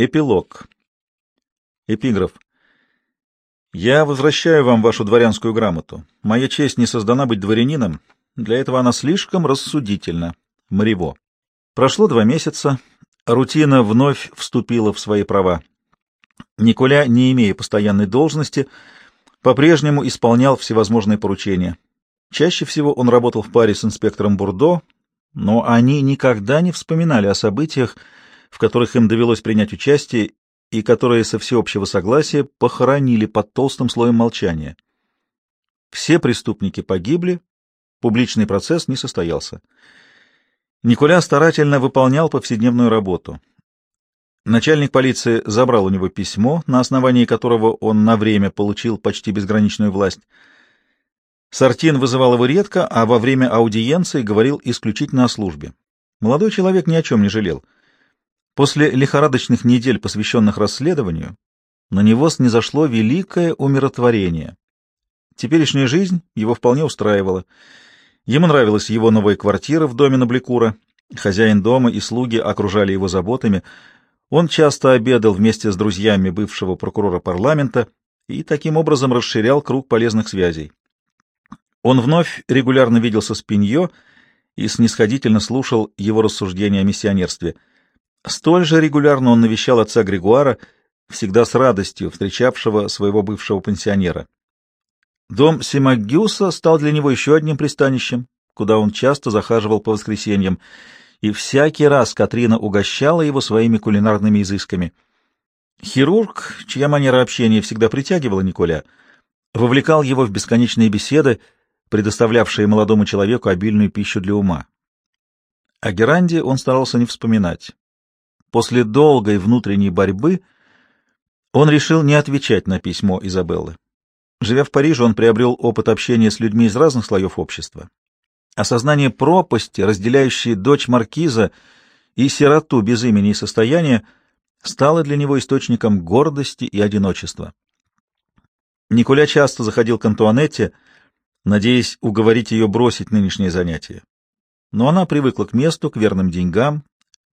Эпилог. Эпиграф. «Я возвращаю вам вашу дворянскую грамоту. Моя честь не создана быть дворянином. Для этого она слишком рассудительна». Марево. Прошло два месяца. Рутина вновь вступила в свои права. Николя, не имея постоянной должности, по-прежнему исполнял всевозможные поручения. Чаще всего он работал в паре с инспектором Бурдо, но они никогда не вспоминали о событиях, в которых им довелось принять участие и которые со всеобщего согласия похоронили под толстым слоем молчания. Все преступники погибли, публичный процесс не состоялся. Николя старательно выполнял повседневную работу. Начальник полиции забрал у него письмо, на основании которого он на время получил почти безграничную власть. Сартин вызывал его редко, а во время аудиенции говорил исключительно о службе. Молодой человек ни о чем не жалел — После лихорадочных недель, посвященных расследованию, на него снизошло великое умиротворение. Теперешняя жизнь его вполне устраивала. Ему нравилась его новая квартира в доме на Блекура. Хозяин дома и слуги окружали его заботами. Он часто обедал вместе с друзьями бывшего прокурора парламента и таким образом расширял круг полезных связей. Он вновь регулярно виделся с Пиньо и снисходительно слушал его рассуждения о миссионерстве — Столь же регулярно он навещал отца Григуара, всегда с радостью встречавшего своего бывшего пенсионера. Дом Симагюса стал для него еще одним пристанищем, куда он часто захаживал по воскресеньям, и всякий раз Катрина угощала его своими кулинарными изысками. Хирург, чья манера общения всегда притягивала Николя, вовлекал его в бесконечные беседы, предоставлявшие молодому человеку обильную пищу для ума. О Геранде он старался не вспоминать. После долгой внутренней борьбы он решил не отвечать на письмо Изабеллы. Живя в Париже, он приобрел опыт общения с людьми из разных слоев общества. Осознание пропасти, разделяющей дочь маркиза и сироту без имени и состояния, стало для него источником гордости и одиночества. Николя часто заходил к Антуанетте, надеясь уговорить ее бросить нынешнее занятие. Но она привыкла к месту, к верным деньгам,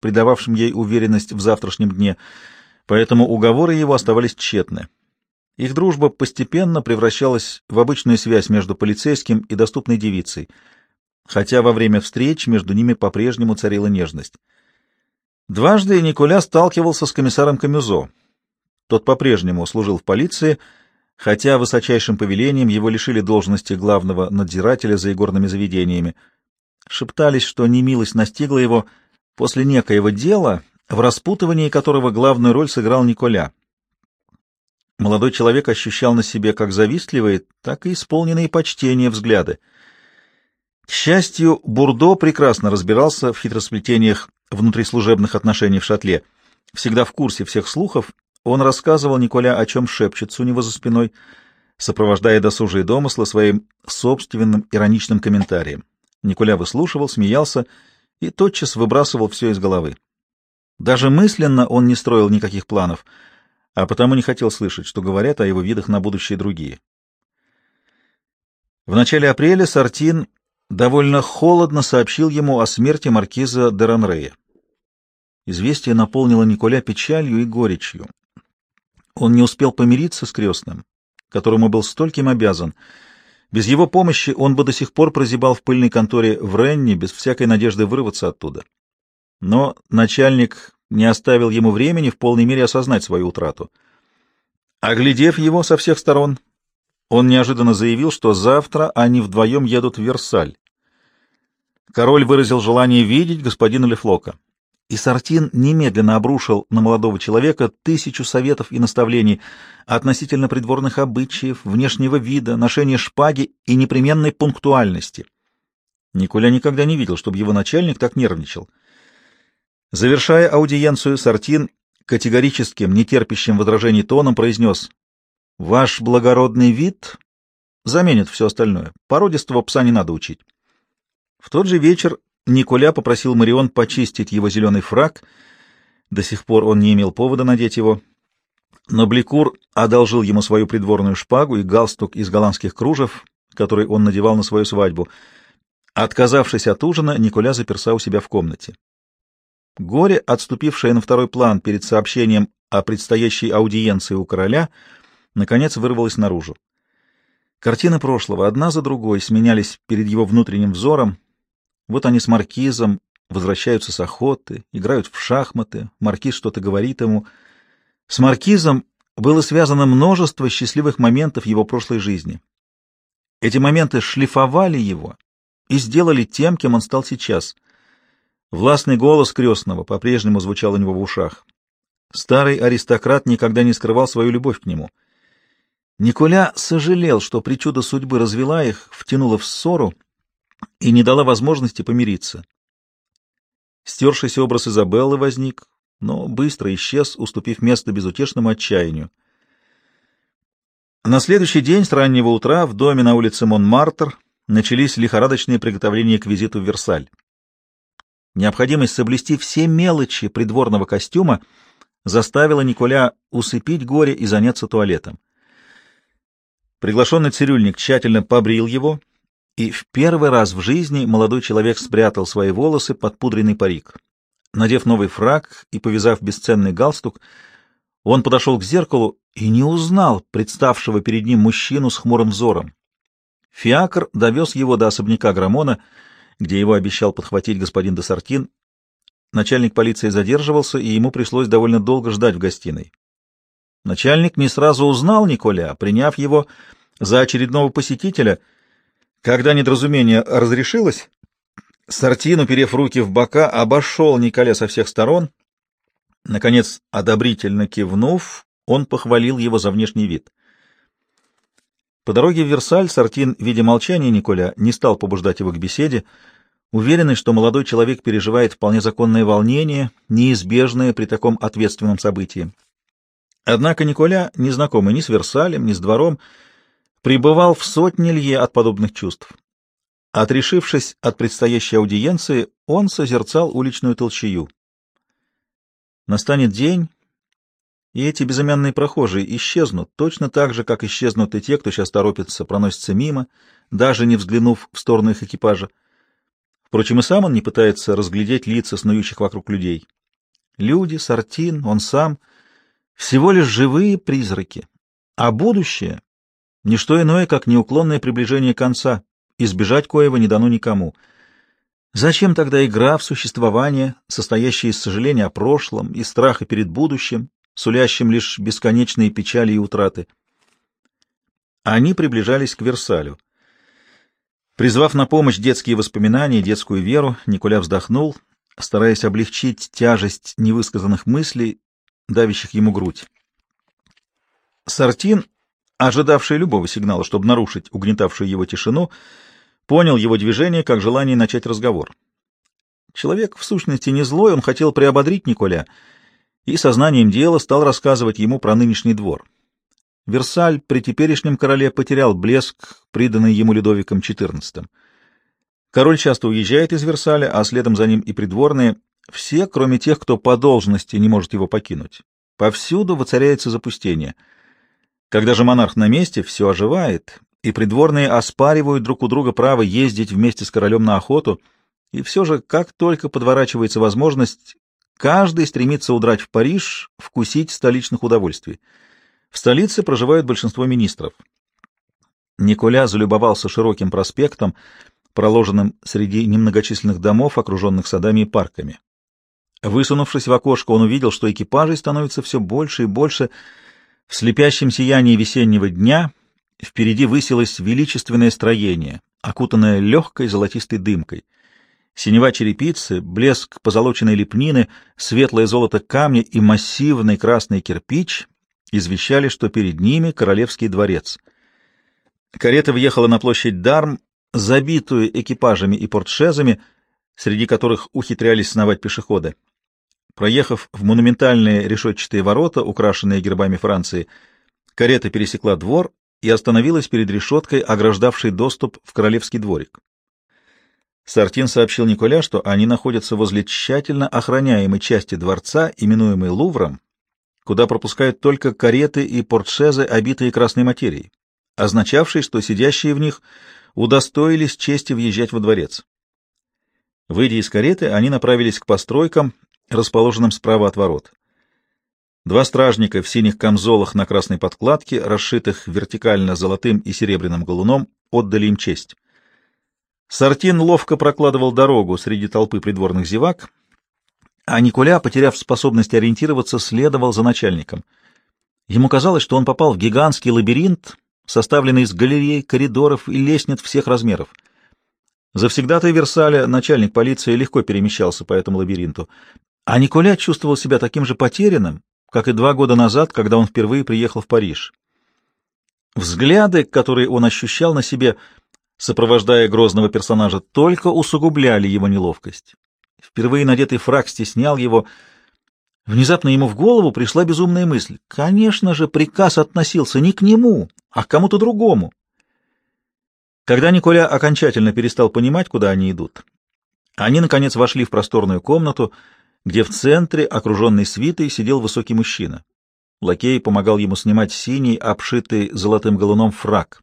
придававшим ей уверенность в завтрашнем дне, поэтому уговоры его оставались тщетны. Их дружба постепенно превращалась в обычную связь между полицейским и доступной девицей, хотя во время встреч между ними по-прежнему царила нежность. Дважды Николя сталкивался с комиссаром Камюзо. Тот по-прежнему служил в полиции, хотя высочайшим повелением его лишили должности главного надзирателя за игорными заведениями. Шептались, что немилость настигла его — после некоего дела, в распутывании которого главную роль сыграл Николя. Молодой человек ощущал на себе как завистливые, так и исполненные почтения взгляды. К счастью, Бурдо прекрасно разбирался в хитросплетениях внутрислужебных отношений в шатле. Всегда в курсе всех слухов, он рассказывал Николя, о чем шепчется у него за спиной, сопровождая досужие домыслы своим собственным ироничным комментарием. Николя выслушивал, смеялся и тотчас выбрасывал все из головы. Даже мысленно он не строил никаких планов, а потому не хотел слышать, что говорят о его видах на будущее другие. В начале апреля Сартин довольно холодно сообщил ему о смерти маркиза де Ранрея. Известие наполнило Николя печалью и горечью. Он не успел помириться с крестным, которому был стольким обязан — без его помощи он бы до сих пор прозябал в пыльной конторе в Ренне, без всякой надежды вырваться оттуда. Но начальник не оставил ему времени в полной мере осознать свою утрату. Оглядев его со всех сторон, он неожиданно заявил, что завтра они вдвоем едут в Версаль. Король выразил желание видеть господина Лефлока и Сартин немедленно обрушил на молодого человека тысячу советов и наставлений относительно придворных обычаев, внешнего вида, ношения шпаги и непременной пунктуальности. Николя никогда не видел, чтобы его начальник так нервничал. Завершая аудиенцию, Сартин категорическим, нетерпящим возражений тоном произнес «Ваш благородный вид заменит все остальное. Породистого пса не надо учить». В тот же вечер Николя попросил Марион почистить его зеленый фраг. До сих пор он не имел повода надеть его. Но Бликур одолжил ему свою придворную шпагу и галстук из голландских кружев, который он надевал на свою свадьбу. Отказавшись от ужина, Николя заперся у себя в комнате. Горе, отступившее на второй план перед сообщением о предстоящей аудиенции у короля, наконец вырвалась наружу. Картины прошлого одна за другой сменялись перед его внутренним взором. Вот они с маркизом возвращаются с охоты, играют в шахматы, маркиз что-то говорит ему. С маркизом было связано множество счастливых моментов его прошлой жизни. Эти моменты шлифовали его и сделали тем, кем он стал сейчас. Властный голос крестного по-прежнему звучал у него в ушах. Старый аристократ никогда не скрывал свою любовь к нему. Николя сожалел, что причуда судьбы развела их, втянула в ссору и не дала возможности помириться. Стершийся образ Изабеллы возник, но быстро исчез, уступив место безутешному отчаянию. На следующий день с раннего утра в доме на улице Монмартр начались лихорадочные приготовления к визиту в Версаль. Необходимость соблюсти все мелочи придворного костюма заставила Николя усыпить горе и заняться туалетом. Приглашенный цирюльник тщательно побрил его, и в первый раз в жизни молодой человек спрятал свои волосы под пудренный парик. Надев новый фраг и повязав бесценный галстук, он подошел к зеркалу и не узнал представшего перед ним мужчину с хмурым взором. Фиакр довез его до особняка Грамона, где его обещал подхватить господин де Сартин. Начальник полиции задерживался, и ему пришлось довольно долго ждать в гостиной. Начальник не сразу узнал Николя, приняв его за очередного посетителя. Когда недоразумение разрешилось, Сартин, уперев руки в бока, обошел Николя со всех сторон — Наконец, одобрительно кивнув, он похвалил его за внешний вид. По дороге в Версаль Сартин, видя молчание Николя, не стал побуждать его к беседе, уверенный, что молодой человек переживает вполне законное волнение, неизбежное при таком ответственном событии. Однако Николя, незнакомый ни с Версалем, ни с двором, пребывал в сотне лье от подобных чувств. Отрешившись от предстоящей аудиенции, он созерцал уличную толчею. Настанет день, и эти безымянные прохожие исчезнут, точно так же, как исчезнут и те, кто сейчас торопится, проносится мимо, даже не взглянув в сторону их экипажа. Впрочем, и сам он не пытается разглядеть лица снующих вокруг людей. Люди, Сартин, он сам — всего лишь живые призраки, а будущее — ничто иное, как неуклонное приближение конца, избежать коего не дано никому — Зачем тогда игра в существование, состоящая из сожаления о прошлом и страха перед будущим, сулящим лишь бесконечные печали и утраты? Они приближались к Версалю. Призвав на помощь детские воспоминания, детскую веру, Николя вздохнул, стараясь облегчить тяжесть невысказанных мыслей, давящих ему грудь. Сартин, ожидавший любого сигнала, чтобы нарушить угнетавшую его тишину, — понял его движение как желание начать разговор. Человек, в сущности, не злой, он хотел приободрить Николя и сознанием дела стал рассказывать ему про нынешний двор. Версаль при теперешнем короле потерял блеск, приданный ему Людовиком XIV. Король часто уезжает из Версаля, а следом за ним и придворные, все, кроме тех, кто по должности не может его покинуть. Повсюду воцаряется запустение. Когда же монарх на месте, все оживает, и придворные оспаривают друг у друга право ездить вместе с королем на охоту, и все же, как только подворачивается возможность, каждый стремится удрать в Париж, вкусить столичных удовольствий. В столице проживают большинство министров. Николя залюбовался широким проспектом, проложенным среди немногочисленных домов, окруженных садами и парками. Высунувшись в окошко, он увидел, что экипажей становится все больше и больше. В слепящем сиянии весеннего дня — Впереди высилось величественное строение, окутанное легкой золотистой дымкой. Синева черепицы, блеск позолоченной лепнины, светлое золото камня и массивный красный кирпич извещали, что перед ними королевский дворец. Карета въехала на площадь Дарм, забитую экипажами и портшезами, среди которых ухитрялись сновать пешеходы. Проехав в монументальные решетчатые ворота, украшенные гербами Франции, карета пересекла двор и остановилась перед решеткой, ограждавшей доступ в королевский дворик. Сартин сообщил Николя, что они находятся возле тщательно охраняемой части дворца, именуемой Лувром, куда пропускают только кареты и портшезы, обитые красной материей, означавшей, что сидящие в них удостоились чести въезжать во дворец. Выйдя из кареты, они направились к постройкам, расположенным справа от ворот. Два стражника в синих камзолах на красной подкладке, расшитых вертикально золотым и серебряным галуном, отдали им честь. Сартин ловко прокладывал дорогу среди толпы придворных зевак, а Николя, потеряв способность ориентироваться, следовал за начальником. Ему казалось, что он попал в гигантский лабиринт, составленный из галерей, коридоров и лестниц всех размеров. Завсегдатый Версаля, начальник полиции, легко перемещался по этому лабиринту, а Николя чувствовал себя таким же потерянным, как и два года назад, когда он впервые приехал в Париж. Взгляды, которые он ощущал на себе, сопровождая грозного персонажа, только усугубляли его неловкость. Впервые надетый фраг стеснял его. Внезапно ему в голову пришла безумная мысль. Конечно же, приказ относился не к нему, а к кому-то другому. Когда Николя окончательно перестал понимать, куда они идут, они, наконец, вошли в просторную комнату, где в центре, окруженный свитой, сидел высокий мужчина. Лакей помогал ему снимать синий, обшитый золотым галуном фраг.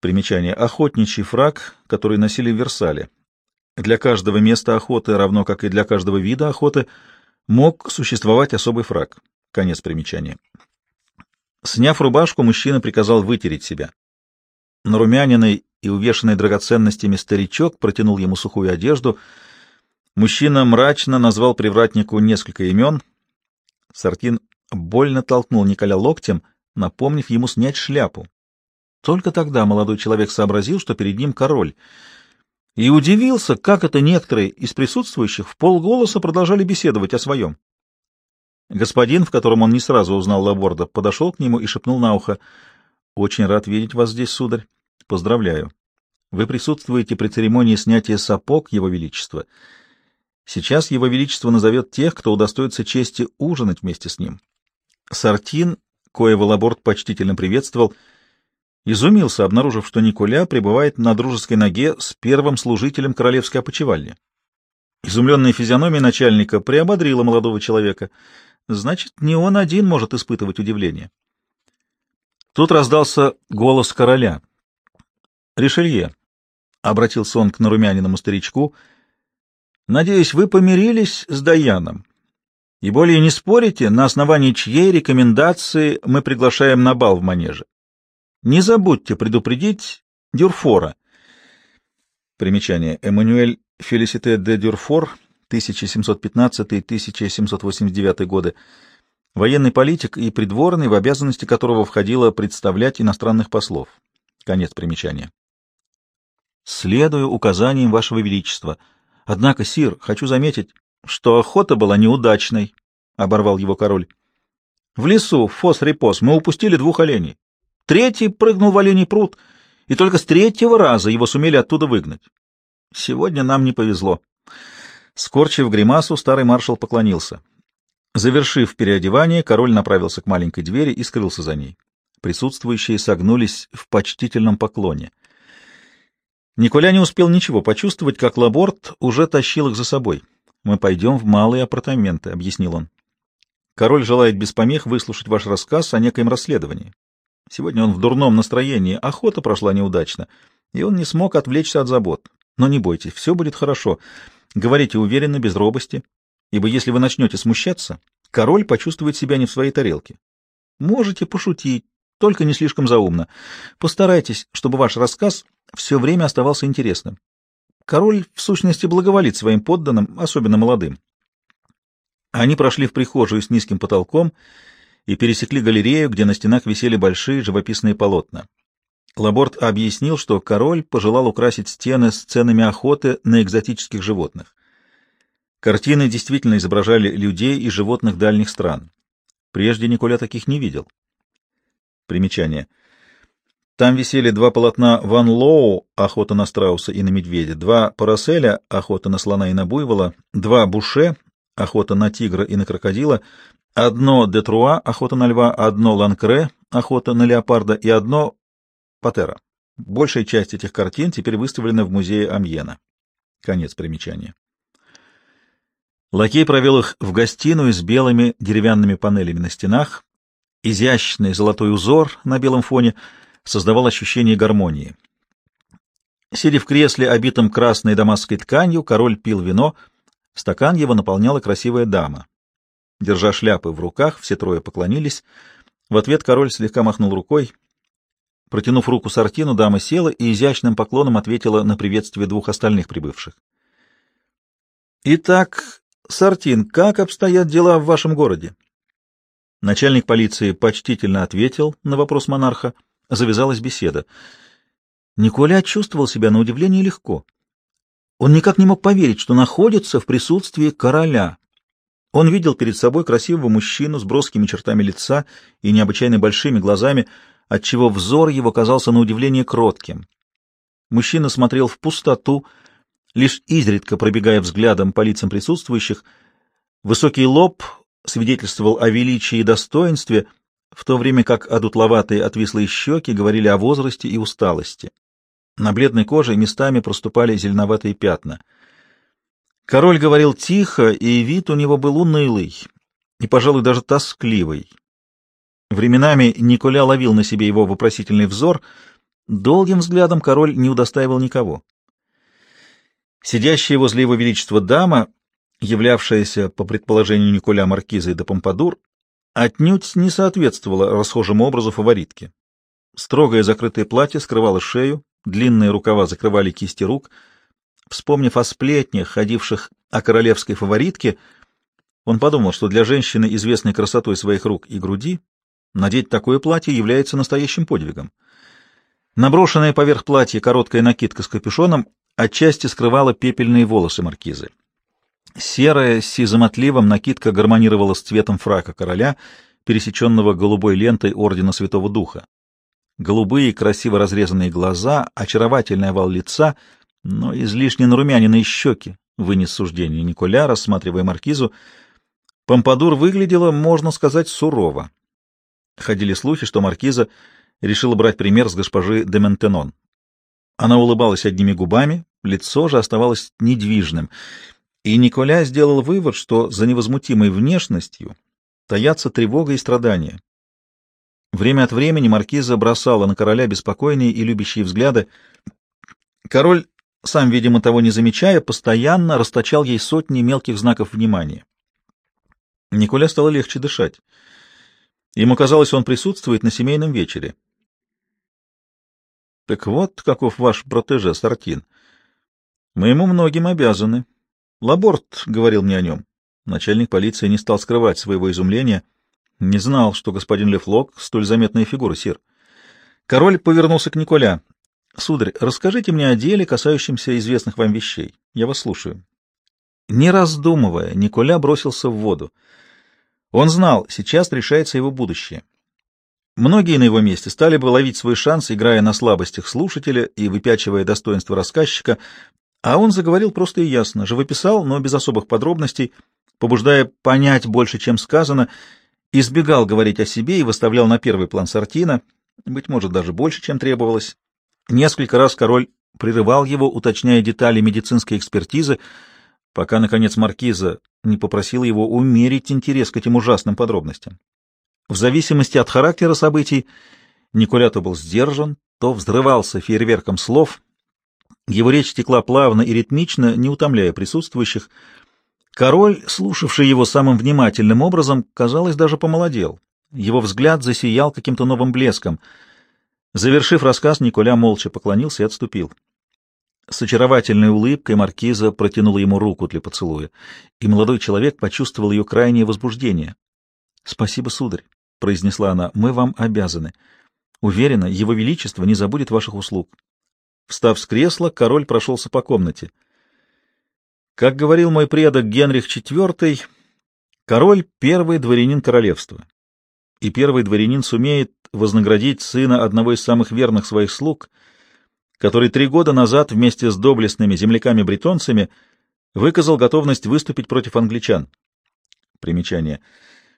Примечание. Охотничий фраг, который носили в Версале. Для каждого места охоты, равно как и для каждого вида охоты, мог существовать особый фраг. Конец примечания. Сняв рубашку, мужчина приказал вытереть себя. Нарумяненный и увешанный драгоценностями старичок протянул ему сухую одежду — Мужчина мрачно назвал привратнику несколько имен. Сартин больно толкнул Николя локтем, напомнив ему снять шляпу. Только тогда молодой человек сообразил, что перед ним король, и удивился, как это некоторые из присутствующих в полголоса продолжали беседовать о своем. Господин, в котором он не сразу узнал Лаборда, подошел к нему и шепнул на ухо, «Очень рад видеть вас здесь, сударь. Поздравляю. Вы присутствуете при церемонии снятия сапог Его Величества». Сейчас его величество назовет тех, кто удостоится чести ужинать вместе с ним. Сартин, коего Лаборт почтительно приветствовал, изумился, обнаружив, что Николя пребывает на дружеской ноге с первым служителем королевской опочивальни. Изумленная физиономия начальника приободрила молодого человека. Значит, не он один может испытывать удивление. Тут раздался голос короля. «Ришелье», — обратился он к нарумяниному старичку, — Надеюсь, вы помирились с Даяном и более не спорите, на основании чьей рекомендации мы приглашаем на бал в манеже. Не забудьте предупредить Дюрфора. Примечание. Эммануэль Фелисите де Дюрфор, 1715-1789 годы, военный политик и придворный, в обязанности которого входило представлять иностранных послов. Конец примечания. Следую указаниям Вашего Величества — Однако, сир, хочу заметить, что охота была неудачной, — оборвал его король. В лесу, в фос-репос, мы упустили двух оленей. Третий прыгнул в оленей пруд, и только с третьего раза его сумели оттуда выгнать. Сегодня нам не повезло. Скорчив гримасу, старый маршал поклонился. Завершив переодевание, король направился к маленькой двери и скрылся за ней. Присутствующие согнулись в почтительном поклоне — Николя не успел ничего почувствовать, как Лаборт уже тащил их за собой. «Мы пойдем в малые апартаменты», — объяснил он. «Король желает без помех выслушать ваш рассказ о некоем расследовании. Сегодня он в дурном настроении, охота прошла неудачно, и он не смог отвлечься от забот. Но не бойтесь, все будет хорошо. Говорите уверенно, без робости, ибо если вы начнете смущаться, король почувствует себя не в своей тарелке. Можете пошутить, только не слишком заумно. Постарайтесь, чтобы ваш рассказ все время оставался интересным. Король, в сущности, благоволит своим подданным, особенно молодым. Они прошли в прихожую с низким потолком и пересекли галерею, где на стенах висели большие живописные полотна. Лаборт объяснил, что король пожелал украсить стены сценами охоты на экзотических животных. Картины действительно изображали людей и животных дальних стран. Прежде Николя таких не видел. Примечание — там висели два полотна Ван Лоу «Охота на страуса и на медведя», два Параселя «Охота на слона и на буйвола», два Буше «Охота на тигра и на крокодила», одно Детруа «Охота на льва», одно Ланкре «Охота на леопарда» и одно Патера. Большая часть этих картин теперь выставлена в музее Амьена. Конец примечания. Лакей провел их в гостиную с белыми деревянными панелями на стенах, изящный золотой узор на белом фоне — создавал ощущение гармонии. Сидя в кресле, обитом красной дамасской тканью, король пил вино, стакан его наполняла красивая дама. Держа шляпы в руках, все трое поклонились. В ответ король слегка махнул рукой. Протянув руку Сартину, дама села и изящным поклоном ответила на приветствие двух остальных прибывших. «Итак, Сартин, как обстоят дела в вашем городе?» Начальник полиции почтительно ответил на вопрос монарха. Завязалась беседа. Николя чувствовал себя на удивление легко. Он никак не мог поверить, что находится в присутствии короля. Он видел перед собой красивого мужчину с броскими чертами лица и необычайно большими глазами, отчего взор его казался на удивление кротким. Мужчина смотрел в пустоту, лишь изредка пробегая взглядом по лицам присутствующих. Высокий лоб свидетельствовал о величии и достоинстве, в то время как одутловатые отвислые щеки говорили о возрасте и усталости. На бледной коже местами проступали зеленоватые пятна. Король говорил тихо, и вид у него был унылый и, пожалуй, даже тоскливый. Временами Николя ловил на себе его вопросительный взор. Долгим взглядом король не удостаивал никого. Сидящая возле его величества дама, являвшаяся, по предположению Николя Маркизой де Помпадур, отнюдь не соответствовала расхожему образу фаворитки. Строгое закрытое платье скрывало шею, длинные рукава закрывали кисти рук. Вспомнив о сплетнях, ходивших о королевской фаворитке, он подумал, что для женщины, известной красотой своих рук и груди, надеть такое платье является настоящим подвигом. Наброшенная поверх платья короткая накидка с капюшоном отчасти скрывала пепельные волосы маркизы. Серая с сизым отливом накидка гармонировала с цветом фрака короля, пересеченного голубой лентой Ордена Святого Духа. Голубые, красиво разрезанные глаза, очаровательный овал лица, но излишне нарумяненные щеки, вынес суждение Николя, рассматривая маркизу. Помпадур выглядела, можно сказать, сурово. Ходили слухи, что маркиза решила брать пример с госпожи де Ментенон. Она улыбалась одними губами, лицо же оставалось недвижным, и Николя сделал вывод, что за невозмутимой внешностью таятся тревога и страдания. Время от времени маркиза бросала на короля беспокойные и любящие взгляды. Король, сам, видимо, того не замечая, постоянно расточал ей сотни мелких знаков внимания. Николя стало легче дышать. Ему казалось, он присутствует на семейном вечере. — Так вот, каков ваш протеже, Сартин. Мы ему многим обязаны. Лаборт говорил мне о нем. Начальник полиции не стал скрывать своего изумления — не знал, что господин Лефлок — столь заметная фигура, сир. Король повернулся к Николя. — Сударь, расскажите мне о деле, касающемся известных вам вещей. Я вас слушаю. Не раздумывая, Николя бросился в воду. Он знал, сейчас решается его будущее. Многие на его месте стали бы ловить свой шанс, играя на слабостях слушателя и выпячивая достоинство рассказчика, а он заговорил просто и ясно, живописал, но без особых подробностей, побуждая понять больше, чем сказано, — избегал говорить о себе и выставлял на первый план Сартина, быть может, даже больше, чем требовалось. Несколько раз король прерывал его, уточняя детали медицинской экспертизы, пока, наконец, маркиза не попросила его умерить интерес к этим ужасным подробностям. В зависимости от характера событий Николя то был сдержан, то взрывался фейерверком слов. Его речь текла плавно и ритмично, не утомляя присутствующих, Король, слушавший его самым внимательным образом, казалось, даже помолодел. Его взгляд засиял каким-то новым блеском. Завершив рассказ, Николя молча поклонился и отступил. С очаровательной улыбкой маркиза протянула ему руку для поцелуя, и молодой человек почувствовал ее крайнее возбуждение. — Спасибо, сударь, — произнесла она, — мы вам обязаны. Уверена, его величество не забудет ваших услуг. Встав с кресла, король прошелся по комнате — как говорил мой предок Генрих IV, король — первый дворянин королевства, и первый дворянин сумеет вознаградить сына одного из самых верных своих слуг, который три года назад вместе с доблестными земляками-бретонцами выказал готовность выступить против англичан. Примечание.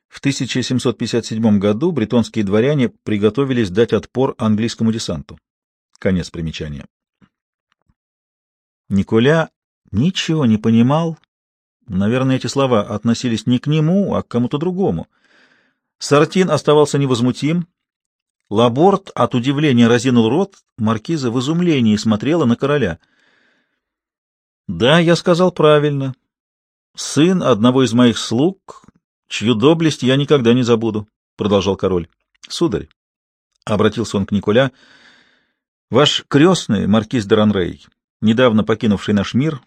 В 1757 году бретонские дворяне приготовились дать отпор английскому десанту. Конец примечания. Николя Ничего не понимал. Наверное, эти слова относились не к нему, а к кому-то другому. Сартин оставался невозмутим. Лаборт от удивления разинул рот, маркиза в изумлении смотрела на короля. — Да, я сказал правильно. Сын одного из моих слуг чью доблесть я никогда не забуду, — продолжал король. — Сударь, — обратился он к Николя, — ваш крестный, маркиз де Ранрей, недавно покинувший наш мир,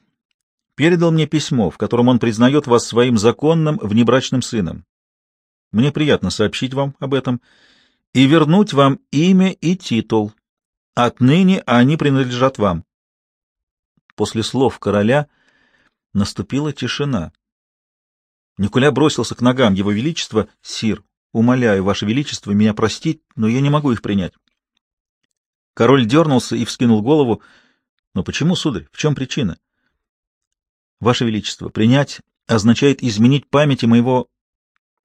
передал мне письмо, в котором он признает вас своим законным внебрачным сыном. Мне приятно сообщить вам об этом и вернуть вам имя и титул. Отныне они принадлежат вам. После слов короля наступила тишина. Николя бросился к ногам его величества. «Сир, умоляю, ваше величество, меня простить, но я не могу их принять». Король дернулся и вскинул голову. «Но почему, сударь? В чем причина?» «Ваше величество, принять означает изменить памяти моего...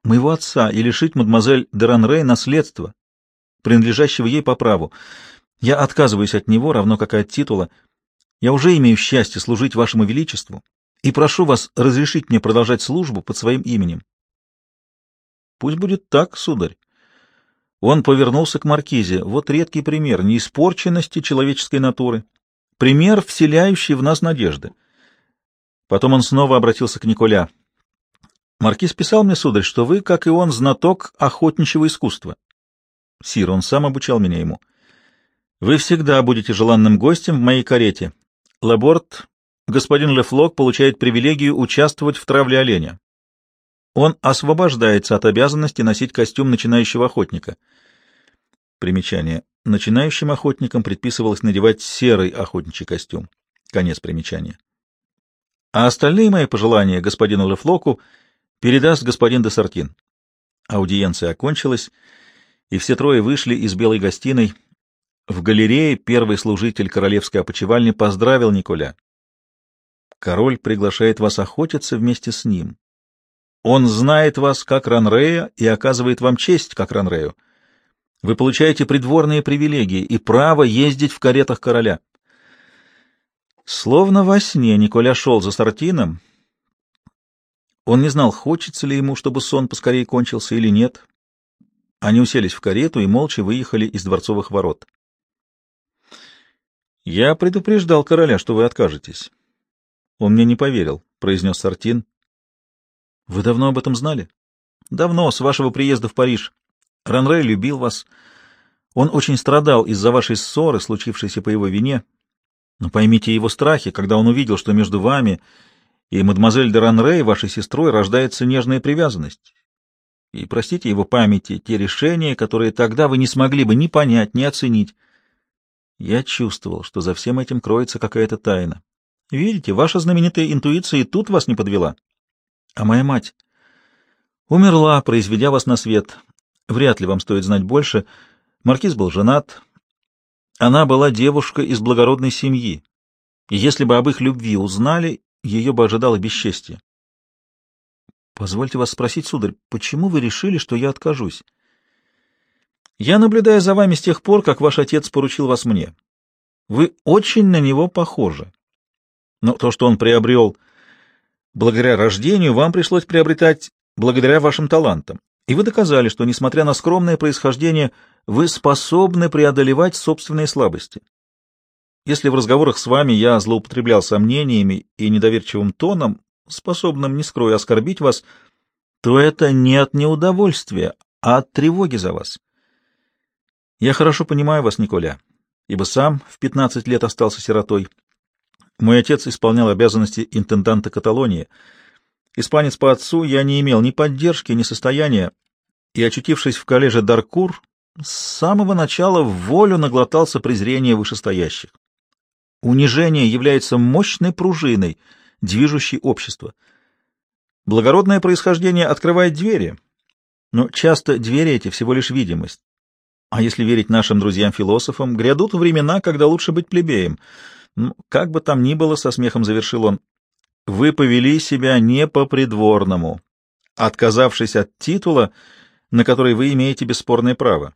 моего отца и лишить мадемуазель Деранрей наследства, принадлежащего ей по праву. Я отказываюсь от него, равно как и от титула. Я уже имею счастье служить вашему величеству и прошу вас разрешить мне продолжать службу под своим именем. Пусть будет так, сударь. Он повернулся к маркизе. Вот редкий пример неиспорченности человеческой натуры. Пример, вселяющий в нас надежды. Потом он снова обратился к Николя. Маркиз писал мне, сударь, что вы, как и он, знаток охотничьего искусства. Сир, он сам обучал меня ему. Вы всегда будете желанным гостем в моей карете. Лаборт господин Лефлок получает привилегию участвовать в травле оленя. Он освобождается от обязанности носить костюм начинающего охотника. Примечание. Начинающим охотникам предписывалось надевать серый охотничий костюм. Конец примечания. А остальные мои пожелания господину Лефлоку передаст господин де Сартин. Аудиенция окончилась, и все трое вышли из белой гостиной. В галерее первый служитель королевской опочивальни поздравил Николя. Король приглашает вас охотиться вместе с ним. Он знает вас как Ранрея и оказывает вам честь как Ранрею. Вы получаете придворные привилегии и право ездить в каретах короля. Словно во сне Николя шел за Сартином. Он не знал, хочется ли ему, чтобы сон поскорее кончился или нет. Они уселись в карету и молча выехали из дворцовых ворот. «Я предупреждал короля, что вы откажетесь. Он мне не поверил, — произнес Сартин. — Вы давно об этом знали? — Давно, с вашего приезда в Париж. Ранре любил вас. Он очень страдал из-за вашей ссоры, случившейся по его вине. Но поймите его страхи, когда он увидел, что между вами и мадемуазель де Ранре, вашей сестрой, рождается нежная привязанность. И простите его памяти те решения, которые тогда вы не смогли бы ни понять, ни оценить. Я чувствовал, что за всем этим кроется какая-то тайна. Видите, ваша знаменитая интуиция и тут вас не подвела. А моя мать умерла, произведя вас на свет. Вряд ли вам стоит знать больше. Маркиз был женат. Она была девушка из благородной семьи. И если бы об их любви узнали, ее бы ожидало бесчестье. Позвольте вас спросить, сударь, почему вы решили, что я откажусь? Я наблюдаю за вами с тех пор, как ваш отец поручил вас мне. Вы очень на него похожи. Но то, что он приобрел благодаря рождению, вам пришлось приобретать благодаря вашим талантам. И вы доказали, что, несмотря на скромное происхождение, вы способны преодолевать собственные слабости. Если в разговорах с вами я злоупотреблял сомнениями и недоверчивым тоном, способным, не скрою, оскорбить вас, то это не от неудовольствия, а от тревоги за вас. Я хорошо понимаю вас, Николя, ибо сам в 15 лет остался сиротой. Мой отец исполнял обязанности интенданта Каталонии. Испанец по отцу, я не имел ни поддержки, ни состояния, и, очутившись в коллеже Даркур, с самого начала в волю наглотался презрения вышестоящих. Унижение является мощной пружиной, движущей общество. Благородное происхождение открывает двери, но часто двери эти всего лишь видимость. А если верить нашим друзьям-философам, грядут времена, когда лучше быть плебеем — ну, как бы там ни было, со смехом завершил он, вы повели себя не по-придворному, отказавшись от титула, на который вы имеете бесспорное право.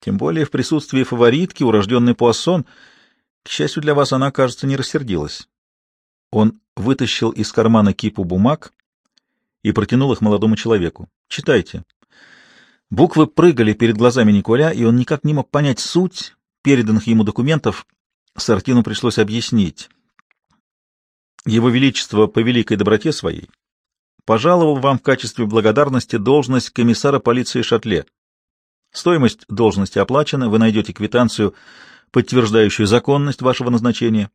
Тем более в присутствии фаворитки, урожденной Пуассон, к счастью для вас, она, кажется, не рассердилась. Он вытащил из кармана кипу бумаг и протянул их молодому человеку. «Читайте». Буквы прыгали перед глазами Николя, и он никак не мог понять суть переданных ему документов. Сартину пришлось объяснить. Его Величество по великой доброте своей пожаловал вам в качестве благодарности должность комиссара полиции Шатле. Стоимость должности оплачена, вы найдете квитанцию, подтверждающую законность вашего назначения.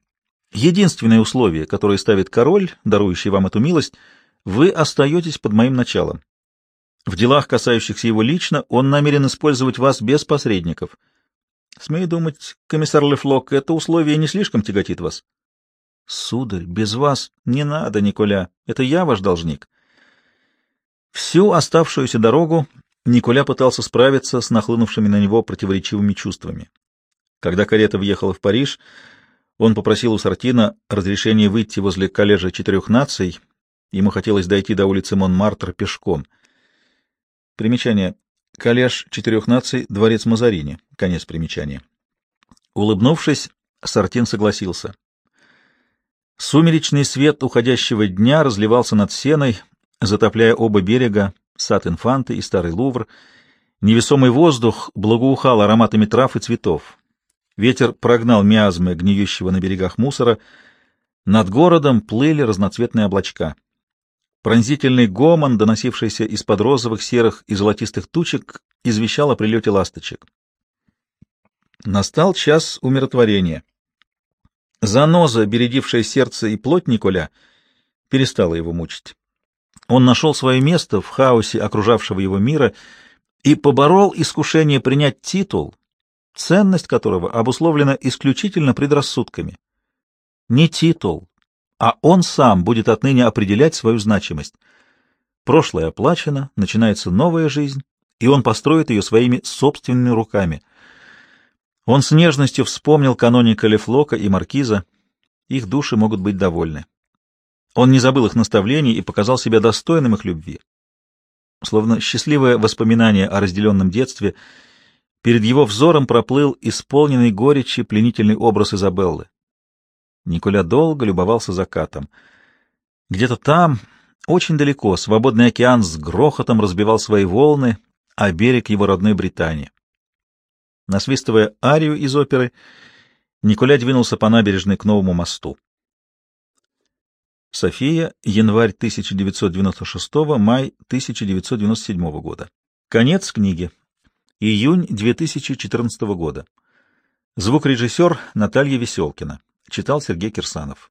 Единственное условие, которое ставит король, дарующий вам эту милость, вы остаетесь под моим началом. В делах, касающихся его лично, он намерен использовать вас без посредников. Смею думать, комиссар Лефлок, это условие не слишком тяготит вас. Сударь, без вас не надо, Николя, это я ваш должник. Всю оставшуюся дорогу Николя пытался справиться с нахлынувшими на него противоречивыми чувствами. Когда карета въехала в Париж, он попросил у Сартина разрешения выйти возле коллежа четырех наций. Ему хотелось дойти до улицы Монмартр пешком. Примечание. Коллеж четырех наций, дворец Мазарини. Конец примечания. Улыбнувшись, Сартин согласился. Сумеречный свет уходящего дня разливался над сеной, затопляя оба берега, сад Инфанты и Старый Лувр. Невесомый воздух благоухал ароматами трав и цветов. Ветер прогнал миазмы гниющего на берегах мусора. Над городом плыли разноцветные облачка. Пронзительный гомон, доносившийся из-под розовых, серых и золотистых тучек, извещал о прилете ласточек. Настал час умиротворения. Заноза, бередившая сердце и плоть Николя, перестала его мучить. Он нашел свое место в хаосе окружавшего его мира и поборол искушение принять титул, ценность которого обусловлена исключительно предрассудками. Не титул, а он сам будет отныне определять свою значимость. Прошлое оплачено, начинается новая жизнь, и он построит ее своими собственными руками. Он с нежностью вспомнил каноника Лефлока и Маркиза. Их души могут быть довольны. Он не забыл их наставлений и показал себя достойным их любви. Словно счастливое воспоминание о разделенном детстве — Перед его взором проплыл исполненный горечи пленительный образ Изабеллы. Николя долго любовался закатом. Где-то там, очень далеко, свободный океан с грохотом разбивал свои волны, а берег его родной Британии. Насвистывая арию из оперы, Николя двинулся по набережной к новому мосту. София, январь 1996, май 1997 года. Конец книги. Июнь 2014 года. Звукорежиссер Наталья Веселкина. Читал Сергей Кирсанов.